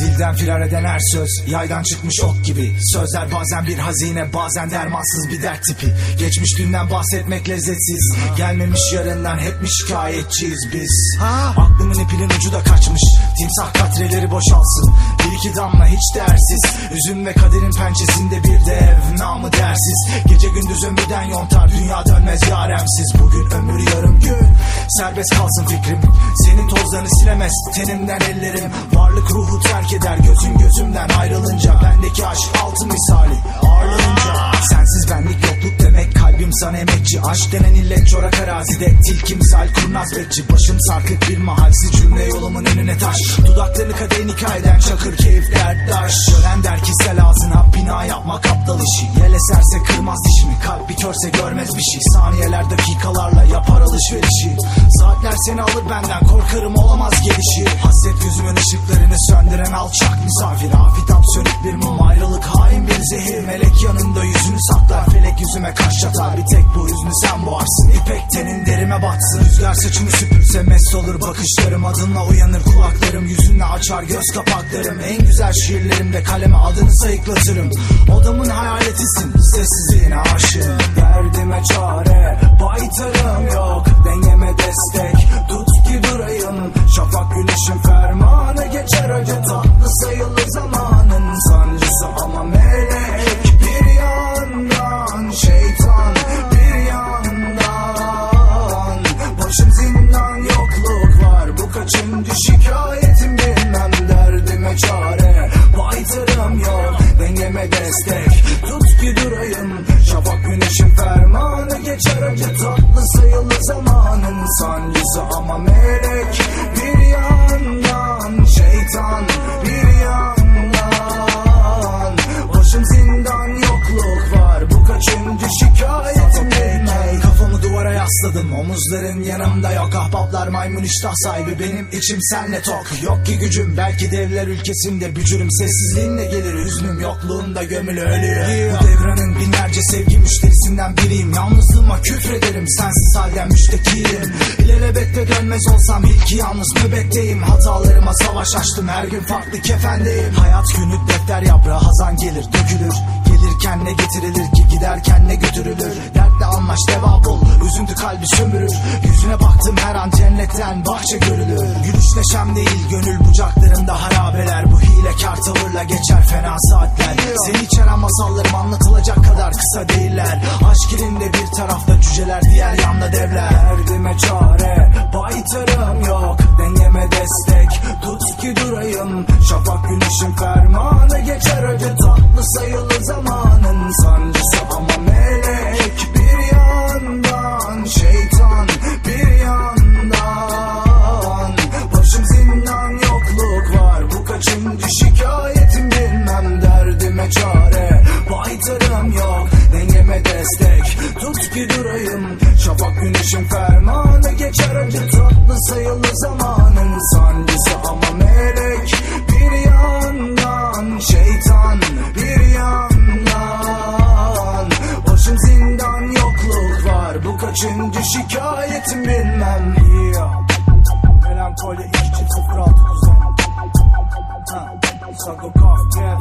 Birden firar eden her söz Yaydan çıkmış ok gibi. Sözler bazen bir hazine Bazen dermansız bir dert tipi. Geçmiş günden bahsetmek lezzetsiz. Gelmemiş yarından hep mi şikayetçiyiz biz. Aklımın ipinin ucu da kaçmış. Timsah katreleri boşalsın. Bir iki damla hiç değersiz Üzüm ve kaderin pençesinde bir dev Namı dersiz. Gece gündüz ömürden yontar Dünya dönmez yaremsiz. Bugün ömür yarım gün. Serbest kalsın fikrim. Senin tozlarını silemez Tenimden ellerim. Varlık ruhu terk eder Gözün gözümden ayrılınca. Bendeki aşk altın misali Ağırlığınca. Sensiz benlik yokluk demek Kalbim sana emekçi. Aşk denen illet çorak arazide Tilki misal kurnaz bekçi. Başım sarkık bir mahalsiz cümle yolumun önüne taş. Dudaklarını kadehin hikayeden Çakır keyif derttaş Şölen der ki sel ağzına Bina yapmak aptal işi. Yel eserse kırmaz dişimi Kalp bir körse görmez bir şey. Saniyeler dakikalarla yapar alışverişi seni alır benden Korkarım olamaz gelişi. Hasret yüzümün ışıklarını söndüren alçak misafir. Afitap sönük bir mum ayrılık hain bir zehir. Melek yanında yüzünü saklar Felek yüzüme kaş çatar. Bir tek bu hüznü sen boğarsın. İpek tenin derime batsın. Rüzgar saçımı süpürse mest olur bakışlarım. Adınla uyanır kulaklarım Yüzünle açar göz kapaklarım. En güzel şiirlerimde kaleme adını sayıklatırım. Odamın hayaletisin Sessizliğine aşığım. Derdime çare destek. Tut ki durayım Şafak güneşin fermanı Geçer. Acı tatlı sayılı zamanın Sancısı ama melek yasladım Omuzların yanımda yok. Ahbaplar maymun iştah sahibi. Benim içim senle tok. Yok ki gücüm belki devler ülkesinde bücürüm. Sessizliğinle gelir hüznüm Yokluğunda gömülü ölüyor. Bu devranın binlerce sevgi müşterisinden biriyim. Yalnızlığıma küfrederim Sensiz halden müştekiyim İlelebette dönmez olsam bil ki yalnız nöbetteyim. Hatalarıma savaş açtım her gün farklı kefendeyim. Hayat günlük defter yaprağı hazan gelir dökülür Gelirken ne getirilir ki? Giderken ne götürülür? Dertle anlaş deva bul. Üzüntü kalbi sömürür. Yüzüne baktım her an cennetten bahçe görülür. Gülüş neşem değil gönül bucaklarında harabeler. Bu hilekar tavırla geçer fena saatler. Seni içeren masallarım anlatılacak kadar kısa değiller. Aşk ilinde bir tarafta cüceler diğer yanda devler yok Dengeme destek. Tut ki durayım Şafak güneşin fermanı. Geçer acı tatlı sayılı zamanın. Sancısı durayım Şafak güneşin fermanı geçer acı tatlı sayılı zamanın Sancısı. Ama melek bir yandan Şeytan bir yandan. Başım zindan yokluk var. Bu kaçıncı şikayetim bilmem. Yeah. Melankoli 2 çift 06 kuzen Sago Kaf Dev